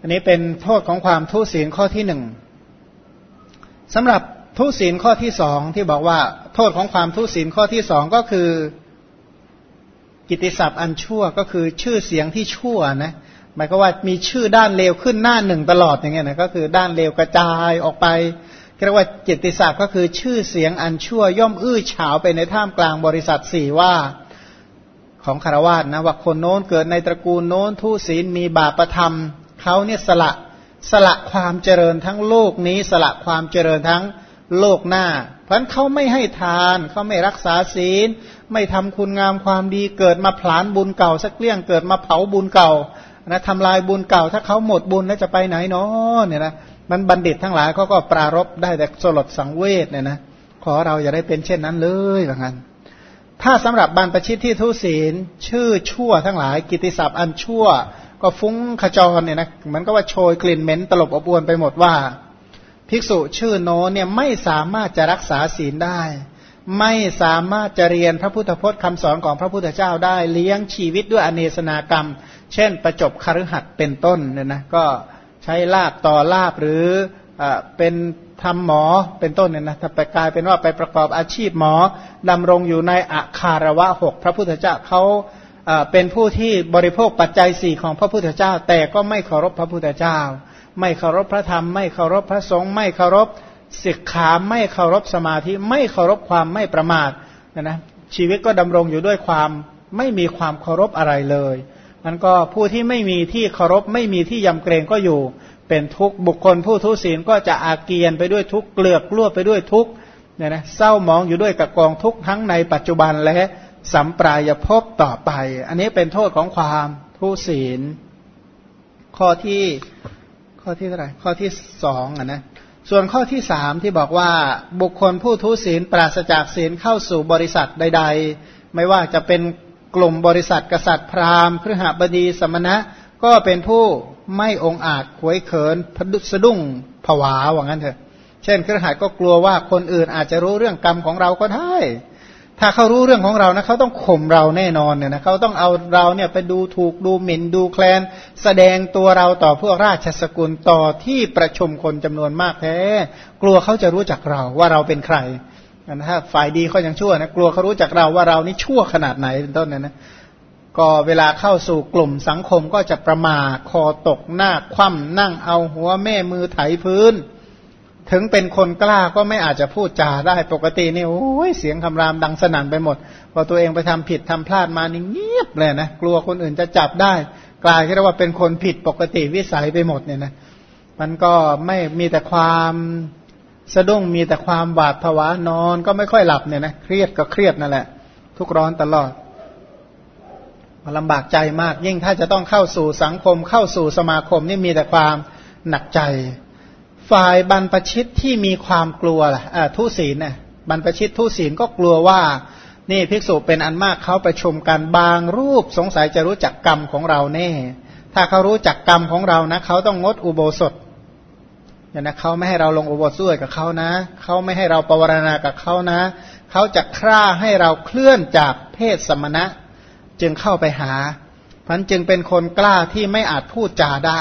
อันนี้เป็นโทษของความทุศีลข้อที่หนึ่งสำหรับทุศีลข้อที่สองที่บอกว่าโทษของความทุศีลข้อที่สองก็คือกิติศัพท์อันชั่วก็คือชื่อเสียงที่ชั่วนะหมายก็ว่ามีชื่อด้านเลวขึ้นหน้าหนึ่งตลอดอย่างเงี้ยนะก็คือด้านเลวกระจายออกไปเรียกว่ากิติศัพท์ก็คือชื่อเสียงอันชั่ว ย่อมอื้อฉาวไปในท่ามกลางบริษัทสี่ว่าของคารวาสนะว่าคนโน้นเกิดในตระกูลโน้นทุศีลมีบาปประธรรม เขาเนี่ยสละสละความเจริญทั้งโลกนี้สละความเจริญทั้งโลกหน้า เพราะนั้นเขาไม่ให้ทานเขาไม่รักษาศีล ไม่ทำคุณงามความดีเกิดมาผลานบุญเก่าสักเลี่ยงเกิดมาเผาบุญเก่านะทำลายบุญเก่า ถ้าเขาหมดบุญแล้วจะไปไหนเนาะเนี่ยนะมันบัณฑิตทั้งหลายเขาก็ปรารบได้แต่สลดสังเวชเนี่ยนะขอเราอย่าได้เป็นเช่นนั้นเลยว่างั้นถ้าสำหรับบรรพชิตที่ทุศีลชื่อชั่วทั้งหลาย กิติศัพท์อันชั่ว ก็ฟุ้งขจรเนี่ยนะมันก็ว่าโชยกลิ่นเหม็นตลบอบอวนไปหมดว่า ภิกษุชื่อโนเนี่ยไม่สามารถจะรักษาศีลได้ ไม่สามารถจะเรียนพระพุทธพจน์คำสอนของพระพุทธเจ้าได้ เลี้ยงชีวิตด้วยอเนสนากรรม เช่น ประจบคฤหัสเป็นต้นเนี่ยนะก็ใช้ลาบต่อลาบหรืออเป็นทำหมอเป็นต้นเนี่ยนะถ้าไปกลายเป็นว่าไปประกอบอาชีพหมอดำรงอยู่ในอาคารวะหกพระพุทธเจ้าเขา เป็นผู้ที่บริโภคปัจจัยสี่ของพระพุทธเจ้า แต่ก็ไม่เคารพพระพุทธเจ้า ไม่เคารพพระธรรม ไม่เคารพพระสงฆ์ไม่เคารพศิกขาไม่เคารพสมาธิไม่เคารพความไม่ประมาทนะนะชีวิตก็ดำรงอยู่ด้วยความไม่มีความเคารพอะไรเลยมันก็ผู้ที่ไม่มีที่เคารพไม่มีที่ยำเกรงก็อยู่ เป็นทุกข์บุคคลผู้ทุศีลก็จะอาเกียนไปด้วยทุกข์เกลือกกลั้วไปด้วยทุกข์เนี่ยนะเศร้ามองอยู่ด้วยกับกองทุกข์ทั้งในปัจจุบันและ สัมปรายภพต่อไป อันนี้เป็นโทษของความทุศีล ข้อที่ข้อที่เท่าไหร่ข้อที่สองอะนะส่วนข้อที่สามที่บอกว่าบุคคลผู้ทุศีลปราศจากศีลเข้าสู่บริษัทใด ๆ ไม่ว่าจะเป็นกลุ่มบริษัทกษัตริย์พราหมณ์ครหบดีสมณะ ก็เป็นผู้ไม่องอาจขวยเขินพดุสะดุ้งผวาว่างั้นเถอะ เช่นครหัสก็กลัวว่าคนอื่นอาจจะรู้เรื่องกรรมของเราก็ได้ ถ้าเขารู้เรื่องของเรานะเขาต้องข่มเราแน่นอนเนี่ยนะเขาต้องเอาเราเนี่ยไปดูถูกดูหมิ่นดูแคลน แสดงตัวเราต่อพวกราชสกุลต่อที่ประชุมคนจำนวนมากแท้ กลัวเขาจะรู้จักเราว่าเราเป็นใครนะถ้าฝ่ายดีเขายังชั่วนะกลัวเขารู้จักเราว่าเรานี่ชั่วขนาดไหนเป็นต้นเนี่ยนะก็เวลาเข้าสู่กลุ่มสังคมก็จะประมาคอตกหน้าคว่ำนั่งเอาหัวแม่มือไถพื้น ถึงเป็นคนกล้าก็ไม่อาจจะพูดจาได้ปกตินี่โอ้ยเสียงคำรามดังสนั่นไปหมด พอตัวเองไปทำผิดทำพลาดมานี่เงียบเลยนะกลัวคนอื่นจะจับได้ กลายเรียกว่าเป็นคนผิดปกติวิสัยไปหมดเนี่ยนะมันก็ไม่มีแต่ความสะดุ้งมีแต่ความหวาดผวานอนก็ไม่ค่อยหลับเนี่ยนะเครียดก็เครียดนั่นแหละ ทุกร้อนตลอดลำบากใจมากยิ่งถ้าจะต้องเข้าสู่สังคมเข้าสู่สมาคมนี่มีแต่ความหนักใจ ฝ่ายบรรพชิตที่มีความกลัวล่ะทุศีลเนี่ยบรรพชิตทุศีลก็กลัวว่านี่ภิกษุเป็นอันมากเขาประชุมกันบางรูปสงสัยจะรู้จักกรรมของเราแน่ ถ้าเขารู้จักกรรมของเรานะเขาต้องงดอุโบสถเนี่ยนะเขาไม่ให้เราลงอุโบสถด้วยกับเขานะ เขาไม่ให้เราปวารณากับเขานะ เขาจะฆ่าให้เราเคลื่อนจากเพศสมณะ จึงเข้าไปหาพันจึงเป็นคนกล้าที่ไม่อาจพูดจาได้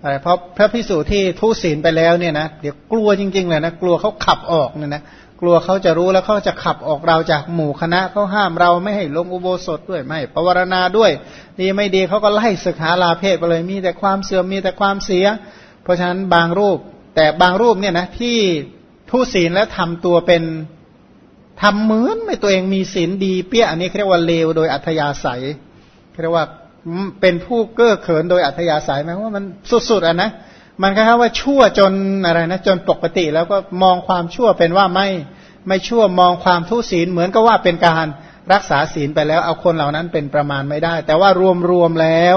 เพราะพระพิสูจน์ที่ทุศีลไปแล้วเนี่ยนะเดี๋ยวกลัวจริง ๆ เลยนะกลัวเขาขับออกเนี่ยนะกลัวเขาจะรู้แล้วเขาจะขับออกเราจากหมู่คณะเขาห้ามเราไม่ให้ลงอุโบสถด้วยไม่ปวารณาด้วยดีไม่ดีเขาก็ไล่ศึกหาลาเพศไปเลยมีแต่ความเสื่อมมีแต่ความเสีย เพราะฉะนั้นบางรูป แต่บางรูปเนี่ยนะที่ทุศีลแล้วทำตัวเป็นทำเหมือนไม่ตัวเองมีศีลดีเปี้ยอันนี้เรียกว่าเลวโดยอัธยาศัยเรียกว่า เป็นผู้เก้อเขินโดยอัธยาศัยไหมว่ามันสุดๆอะนะมันค่ว่าชั่วจนอะไรนะจนปกติแล้วก็มองความชั่วเป็นว่าไม่ไม่ชั่วมองความทุศีลเหมือนกับว่าเป็นการรักษาศีลไปแล้วเอาคนเหล่านั้นเป็นประมาณไม่ได้ แต่ว่ารวมๆแล้ว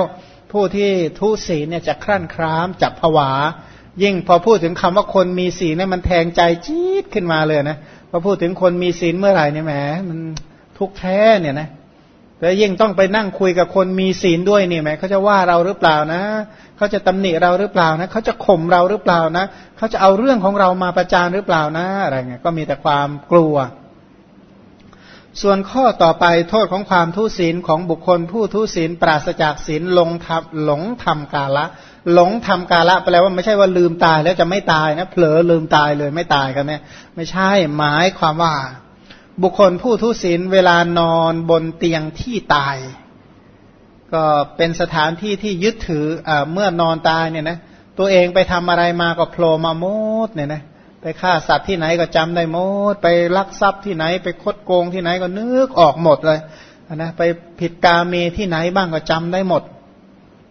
ผู้ที่ทุศีลเนี่ยจะครั่นครามจับผวา ยิ่งพอพูดถึงคำว่าคนมีศีลเนี่ยมันแทงใจจี๊ดขึ้นมาเลยนะพอพูดถึงคนมีศีลเมื่อไหร่เนี่ยแหมมันทุกแท้เนี่ยนะ แล้วยิ่งต้องไปนั่งคุยกับคนมีศีลด้วยนี่แหมเขาจะว่าเราหรือเปล่านะเขาจะตำหนิเราหรือเปล่านะเขาจะข่มเราหรือเปล่านะเขาจะเอาเรื่องของเรามาประจานหรือเปล่านะอะไรเงี้ยก็มีแต่ความกลัว ส่วนข้อต่อไปโทษของความทุศีลของบุคคลผู้ทุศีลปราศจากศีลลงทำหลงทำกาละ หลงทำกาละแปลว่าไม่ใช่ว่าลืมตายแล้วจะไม่ตายนะเผลอลืมตายเลยไม่ตายกันเนี่ยไม่ใช่หมายความว่า บุคคลผู้ทุศีลเวลานอนบนเตียงที่ตาย ก็เป็นสถานที่ที่ยึดถืออเมื่อนอนตายเนี่ยนะตัวเองไปทำอะไรมาก็โผล่มาโมดเนี่ยนะไปฆ่าสัตว์ที่ไหนก็จำได้หมด ไปลักทรัพย์ที่ไหน ไปคดโกงที่ไหนก็นึกออกหมดเลยนะไปผิดกาเมที่ไหนบ้างก็จำได้หมด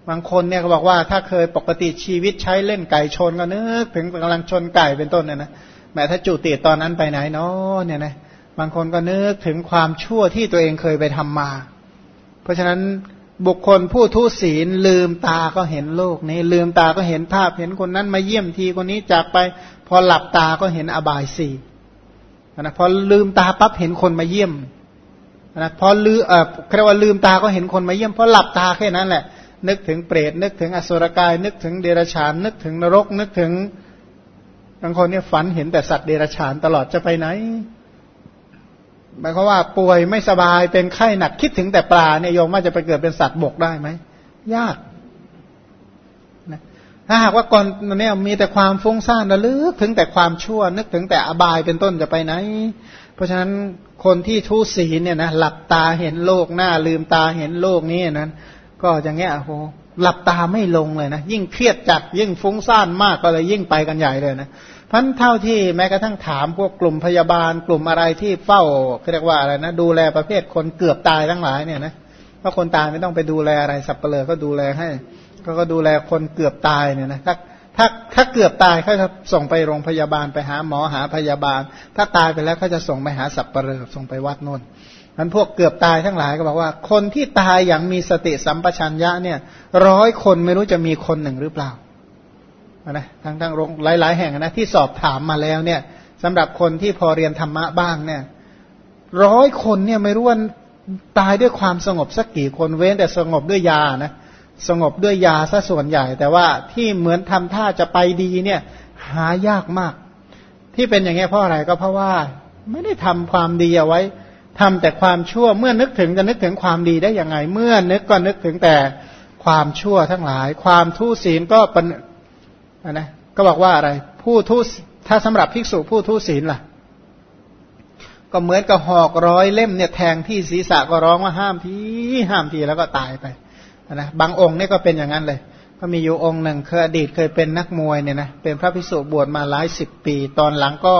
บางคนเนี่ยก็บอกว่าถ้าเคยปกติชีวิตใช้เล่นไก่ชนก็นึกถึงกำลังชนไก่เป็นต้นเนี่ยนะแม้ถ้าจุติตอนนั้นไปไหนเนาะเนี่ยนะ บางคนก็นึกถึงความชั่วที่ตัวเองเคยไปทำมา เพราะฉะนั้นบุคคลผู้ทุศีลลืมตาก็เห็นโลกนี้ ลืมตาก็เห็นภาพเห็นคนนั้นมาเยี่ยมทีคนนี้จากไป พอหลับตาก็เห็นอบายสี่นะพอลืมตาปั๊บเห็นคนมาเยี่ยมนะพอลือเออเรียกว่าลืมตาก็เห็นคนมาเยี่ยมพอหลับตาแค่นั้นแหละ นึกถึงเปรตนึกถึงอสุรกาย นึกถึงเดรัจฉาน นึกถึงนรกนึกถึงบางคนเนี่ยฝันเห็นแต่สัตว์เดรัจฉานตลอดจะไปไหน หมายความว่าป่วยไม่สบายเป็นไข้หนักคิดถึงแต่ปลาเนี่ยโยมว่าจะไปเกิดเป็นสัตว์บกได้ไหมยากนะถ้าหากว่าก่อนเนี่ยมีแต่ความฟุ้งซ่านระลึกถึงแต่ความชั่ว นึกถึงแต่อบายเป็นต้นจะไปไหน เพราะฉะนั้นคนที่ทุศีเนี่ยนะหลับตาเห็นโลกหน้าลืมตาเห็นโลกนี้นั้น ก็อย่างเงี้ยโอ้โหหลับตาไม่ลงเลยนะยิ่งเครียดจัดยิ่งฟุ้งซ่านมากก็เลยยิ่งไปกันใหญ่เลยนะ พันเท่าที่แม้กระทั่งถามพวกกลุ่มพยาบาล กลุ่มอะไรที่เฝ้าเรียกว่าอะไรนะดูแลประเภทคนเกือบตายทั้งหลายเนี่ยนะเพราะคนตายไม่ต้องไปดูแลอะไรสับเปลือก็ดูแลให้ ก็ก็ดูแลคนเกือบตายเนี่ยนะถ้าถ้าถ้าเกือบตายเขาจะส่งไปโรงพยาบาลไปหาหมอหาพยาบาล ถ้าตายไปแล้วเขาจะส่งไปหาสับเปลือส่งไปวัดนนมันพวกเกือบตายทั้งหลายก็บอกว่า คนที่ตายอย่างมีสติสัมปชัญญะเนี่ยร้อยคนไม่รู้จะมีคนหนึ่งหรือเปล่า นะทั้งทั้งโรงหลาย ๆ แห่งนะที่สอบถามมาแล้วเนี่ยสำหรับคนที่พอเรียนธรรมะบ้างเนี่ยร้อยคนเนี่ยไม่รู้ว่าตายด้วยความสงบสักกี่คนเว้นแต่สงบด้วยยานะสงบด้วยยาซะส่วนใหญ่ แต่ว่าที่เหมือนทำท่าจะไปดีเนี่ยหายากมาก ที่เป็นอย่างนี้เพราะอะไรก็เพราะว่า ไม่ได้ทำความดีเอาไว้ทำแต่ความชั่วเมื่อนึกถึงจะนึกถึงความดีได้ยังไง เมื่อนึกก็นึกถึงแต่ความชั่วทั้งหลาย ความทุศีลก็เป็น นะก็บอกว่าอะไร ผู้ทุถ้าสำหรับภิกษุผู้ทุศีลล่ะ ก็เหมือนกับหอกร้อยเล่มเนี่ยแทงที่ศีรษะก็ร้องว่าห้ามทีห้ามทีแล้วก็ตายไปนะบางองค์นี่ก็เป็นอย่างนั้นเลย ก็มีอยู่องค์หนึ่งเคยอดีตเคยเป็นนักมวยเนี่ยนะเป็นพระภิกษุบวชมาหลายสิบปี ตอนหลังก็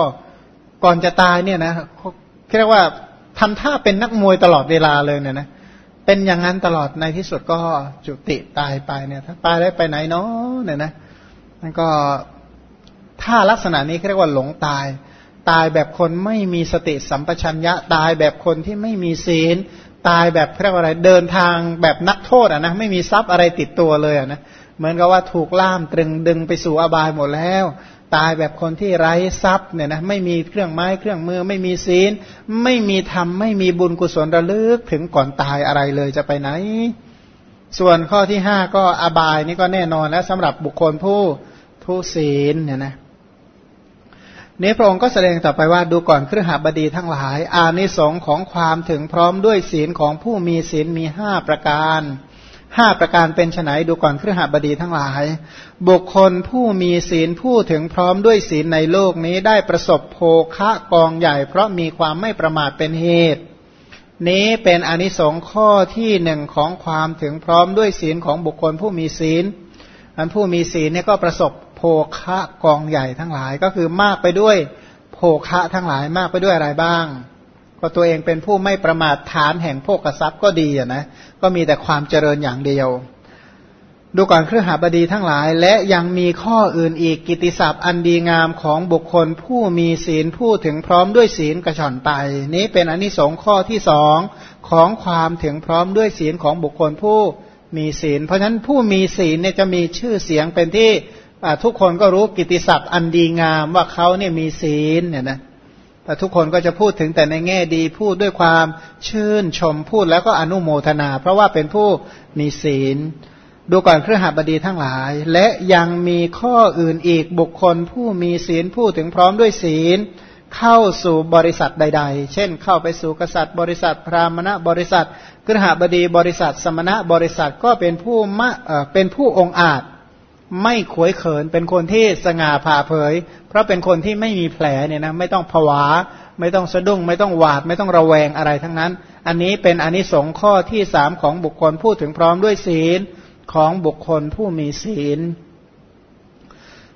ก่อนจะตายเนี่ยนะเรียกว่าทำท่าเป็นนักมวยตลอดเวลาเลยเนี่ยนะเป็นอย่างนั้นตลอดในที่สุดก็จุติตายไปเนี่ย ถ้าตายได้ไปไหนเนาะเนี่ยนะ นั่นก็ถ้าลักษณะนี้เรียกว่าหลงตาย ตายแบบคนไม่มีสติสัมปชัญญะตายแบบคนที่ไม่มีศีล ตายแบบเรียกว่าอะไรเดินทางแบบนักโทษอะนะไม่มีทรัพย์อะไรติดตัวเลยอะนะเหมือนกับว่าถูกล่ามตรึงดึงไปสู่อบายหมดแล้ว ตายแบบคนที่ไร้ทรัพย์เนี่ยนะไม่มีเครื่องไม้เครื่องมือ ไม่มีศีล ไม่มีธรรมไม่มีบุญกุศลระลึกถึงก่อนตายอะไรเลยจะไปไหน ส่วนข้อที่ห้าก็อบายนี่ก็แน่นอนแล้วสำหรับบุคคลผู้ ทุศีลเนี่ยนะนี้พระองค์ก็แสดงต่อไปว่าดูก่อนเครือหาบดีทั้งหลาย อานิสงของความถึงพร้อมด้วยศีลของผู้มีศีลมีห้าประการห้าประการเป็นไนดูก่อนเครือหาบดีทั้งหลาย บุคคลผู้มีศีลผู้ถึงพร้อมด้วยศีลในโลกนี้ได้ประสบโภคะกองใหญ่ เพราะมีความไม่ประมาทเป็นเหตุ นี้เป็นอนิสงส์ข้อที่หนึ่งของความถึงพร้อมด้วยศีลของบุคคลผู้มีศีลอันผู้มีศีลเนี่ยก็ประสบ คะกองใหญ่ทั้งหลายก็คือมากไปด้วยโภคะทั้งหลายมากไปด้วยอะไรบ้าง ก็ตัวเองเป็นผู้ไม่ประมาทฐานแห่งโภกทรัพย์ก็ดีนะก็มีแต่ความเจริญอย่างเดียว ดูก่อนเครือหาบดีทั้งหลาย และยังมีข้ออื่นอีกกิติศัพท์อันดีงามของบุคคลผู้มีศีลผู้ถึงพร้อมด้วยศีลกระชอนไป นี้เป็นอนนิสงส์ข้อที่สองของความถึงพร้อมด้วยศีลของบุคคลผู้มีศีล เพราะฉะนั้นผู้มีศีลเนี่ยจะมีชื่อเสียงเป็นที่ ทุกคนก็รู้กิติศัพท์อันดีงามว่าเขาเนี่ยมีศีลเนี่ยนะแต่ทุกคนก็จะพูดถึงแต่ในแง่ดีพูดด้วยความชื่นชมพูดแล้วก็อนุโมทนา เพราะว่าเป็นผู้มีศีล ดูก่อนเครือหาบดีทั้งหลาย และยังมีข้ออื่นอีกบุคคลผู้มีศีลผู้ถึงพร้อมด้วยศีล เข้าสู่บริษัทใด ๆ เช่น เข้าไปสู่กษัตริย์ บริษัทพราหมณบริษัทกรหบดีบริษัท สมณะบริษัทก็เป็นผู้มะเป็นผู้องอาจ ไม่ขวยเขิน เป็นคนที่สง่าผ่าเผย เพราะเป็นคนที่ไม่มีแผลเนี่ยนะไม่ต้องผวา ไม่ต้องสะดุ้ง ไม่ต้องหวาด ไม่ต้องระแวงอะไรทั้งนั้น อันนี้เป็นอนิสงส์ข้อที่สามของบุคคลพูดถึงพร้อมด้วยศีลของบุคคลผู้มีศีล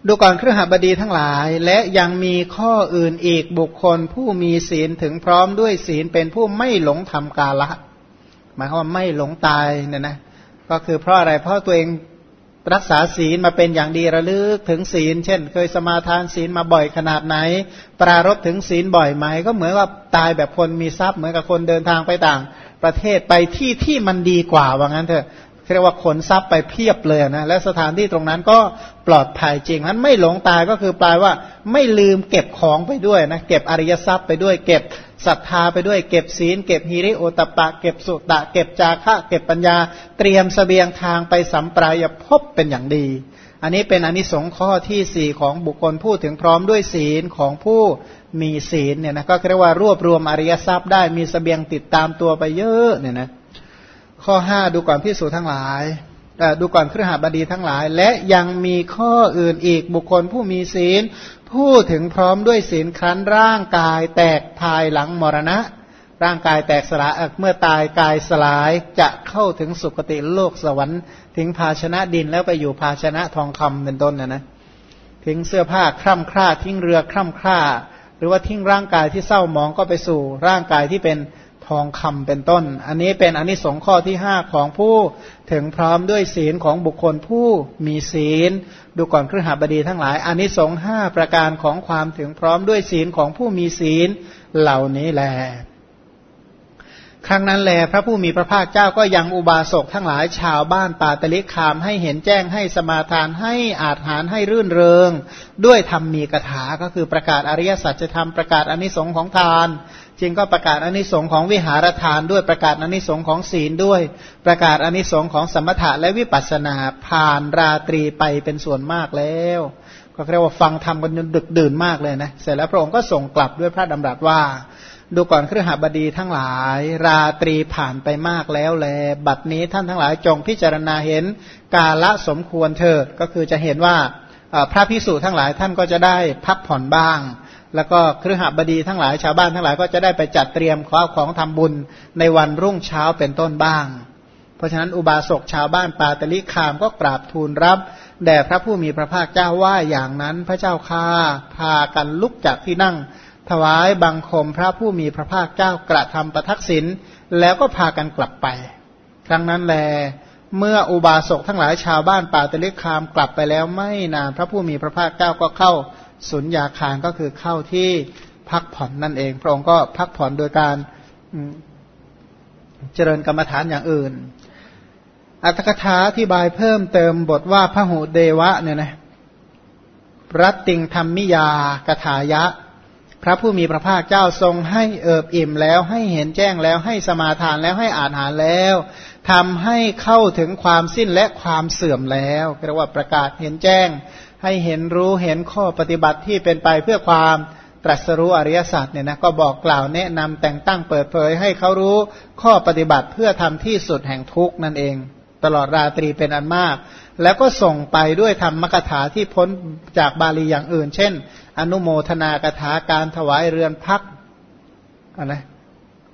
ดูก่อนเครือหบดีทั้งหลาย และยังมีข้ออื่นอีกบุคคลผู้มีศีลถึงพร้อมด้วยศีลเป็นผู้ไม่หลงทำกาละหมายความว่าไม่หลงตายเนี่ยนะก็คือเพราะอะไรเพราะตัวเอง รักษาศีลมาเป็นอย่างดีระลึกถึงศีล เช่น เคยสมาทานศีลมาบ่อยขนาดไหน ปรารบถึงศีลบ่อยไหม ก็เหมือนว่าตายแบบคนมีทรัพย์เหมือนกับคนเดินทางไปต่าง ประเทศไปที่ที่มันดีกว่าว่างั้นเถอะ เรียกว่าขนทรัพย์ไปเพียบเลยนะและสถานที่ตรงนั้นก็ปลอดภัยจริงนั้นไม่หลงตายก็คือแปลว่า ไม่ลืมเก็บของไปด้วยนะเก็บอริยทรัพย์ไปด้วย เก็บศรัทธาไปด้วยเก็บศีล เก็บฮิริโอตปะ เก็บสุตะ เก็บจาคะ เก็บปัญญา เตรียมสเสบียงทางไปสัมปรายภพเป็นอย่างดี อันนี้เป็นอนนิสงส์ข้อที่สี่ของบุคคลพูดถึงพร้อมด้วยศีลของผู้มีศีลเนี่ยนะก็เรียกว่ารวบรวมอริยทรัพย์ได้มีสเสบียงติดตามตัวไปเยอะเนี่ยนะ ข้อห้าดูก่อนพิสูจทั้งหลายดูก่อนเครือหาบดีทั้งหลาย และยังมีข้ออื่นอีกบุคคลผู้มีศีลพูดถึงพร้อมด้วยศีลครั้นร่างกายแตกภายหลังมรณะ ร่างกายแตกสลายเมื่อตายกายสลายจะเข้าถึงสุคติโลกสวรรค์ ถึงภาชนะดินแล้วไปอยู่ภาชนะทองคำเป็นต้นนะนะทิ้งเสื้อผ้าคร่ำคร่าทิ้งเรือคร่ำคร่าหรือว่าทิ้งร่างกายที่เศร้ามองก็ไปสู่ร่างกายที่เป็น ทองคำเป็นต้น อันนี้เป็นอนนิสงส์ข้อที่ห้าของผู้ถึงพร้อมด้วยศีลของบุคคลผู้มีศีล ดูก่อนครหบดีทั้งหลายอนนิสงส์ห้าประการของความถึงพร้อมด้วยศีลของผู้มีศีลเหล่านี้แหละครั้งนั้นแลพระผู้มีพระภาคเจ้าก็ยังอุบาสกทั้งหลายชาวบ้านป่าตะลิคามให้เห็นแจ้งให้สมาทานให้อาถานให้รื่นเริง ด้วยธรรมมีกถาก็คือประกาศอริยสัจธรรมประกาศอนิสงค์ของทาน จริงก็ประกาศอนิสงค์ของวิหารทานด้วยประกาศอนิสงค์ของศีลด้วย ประกาศอนิสงค์ของสมถะและวิปัสสนาผ่านราตรีไปเป็นส่วนมากแล้ว ก็เรียกว่าฟังธรรมกันจนดึกดื่นมากเลยนะเสร็จแล้วพระองค์ก็ส่งกลับด้วยพระดำรัสว่า ดูก่อนเครือหบดีทั้งหลาย ราตรีผ่านไปมากแล้วแล บัดนี้ท่านทั้งหลายจงพิจารณาเห็นกาละสมควรเถิดก็คือจะเห็นว่าพระพิสุทั้งหลายท่านก็จะได้พักผ่อนบ้าง แล้วก็เครือหบดีทั้งหลายชาวบ้านทั้งหลายก็จะได้ไปจัดเตรียมข้าวของทำบุญในวันรุ่งเช้าเป็นต้นบ้าง เพราะฉะนั้นอุบาสกชาวบ้านปาตลิคามก็กราบทูลรับแด่พระผู้มีพระภาคเจ้าว่าอย่างนั้นพระเจ้าข้าพากันลุกจากที่นั่ง ถวายบังคมพระผู้มีพระภาคเจ้ากระทำประทักษิณแล้วก็พากันกลับไป ครั้งนั้นแล เมื่ออุบาสกทั้งหลายชาวบ้านป่าตะลิคามกลับไปแล้วไม่นานพระผู้มีพระภาคเจ้าก็เข้า สุญญาคารก็คือเข้าที่พักผ่อนนั่นเอง พระองค์ก็พักผ่อนโดยการเจริญกรรมฐานอย่างอื่น อัตถกถาที่บายเพิ่มเติมบทว่าพระหุเดวะเนี่ยนะรัตติงธรรมิยากถายะ พระผู้มีพระภาคเจ้าทรงให้เอิบอิ่มแล้วให้เห็นแจ้งแล้วให้สมาทานแล้วให้อ่านหาแล้วทำให้เข้าถึงความสิ้นและความเสื่อมแล้วเรียกว่าประกาศเห็นแจ้ง ให้เห็นรู้เห็นข้อปฏิบัติที่เป็นไปเพื่อความตรัสรู้อริยสัจเนี่ยนะก็บอกกล่าวแนะนำแต่งตั้งเปิดเผย ให้เขารู้ข้อปฏิบัติเพื่อทำที่สุดแห่งทุกข์นั่นเอง ตลอดราตรีเป็นอันมาก แล้วก็ส่งไปด้วยธรรมกถาที่พ้นจากบาลีอย่างอื่น เช่น อนุโมทนากถาการถวายเรือนพักอะไร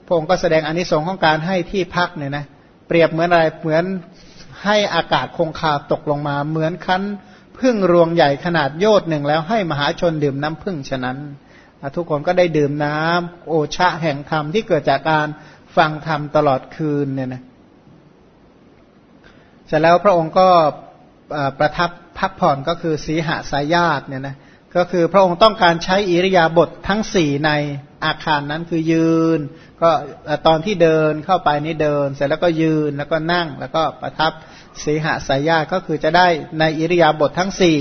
พระองค์ก็แสดงอนิสงค์ของการให้ที่พักเนี่ยนะเปรียบเหมือนอะไรเหมือนให้อากาศคงคาตกลงมาเหมือนคั้น พึ่งรวงใหญ่ขนาดโยดหนึ่งแล้วให้มหาชนดื่มน้ำพึ่งฉะนั้น ทุกคนก็ได้ดื่มน้ำโอชะแห่งธรรมที่เกิดจากการฟังธรรมตลอดคืนเนี่ยนะเสร็จแล้วพระองค์ก็ประทับพักผ่อนก็คือสีหาสายญาติเนี่ยนะก็คือพระองค์ต้องการใช้อิริยาบถททั้งสี่ในอาคารนั้นคือยืน ก็ตอนที่เดินเข้าไปนี่เดิน เสร็จแล้วก็ยืนแล้วก็นั่งแล้วก็ประทับ สีหสายญาก็คือจะได้ในอิริยาบถททั้งสี่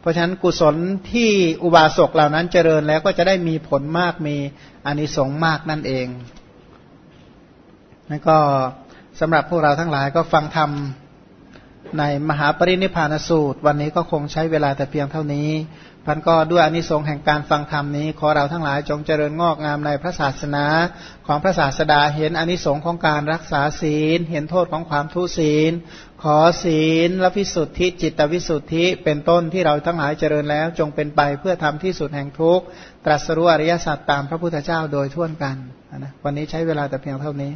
เพราะฉะนั้นกุศลที่อุบาสกเหล่านั้นเจริญแล้วก็จะได้มีผลมากมีอานิสงส์มากนั่นเองนั่นก็สำหรับพวกเราทั้งหลายก็ฟังธรรม ในมหาปรินิพานสูตร วันนี้ก็คงใช้เวลาแต่เพียงเท่านี้พันก็ด้วยอนิสงส์แห่งการฟังธรรมนี้ ขอเราทั้งหลายจงเจริญงอกงามในพระศาสนาของพระศาสดาเห็นอนิสงส์ของการรักษาศีล เห็นโทษของความทุศีล ขอศีลและพิสุทธิจิตวิสุทธิเป็นต้นที่เราทั้งหลายเจริญแล้ว จงเป็นไปเพื่อทำที่สุดแห่งทุกตรัสรู้อริยสัจตามพระพุทธเจ้าโดยทั่วกันนะวันนี้ใช้เวลาแต่เพียงเท่านี้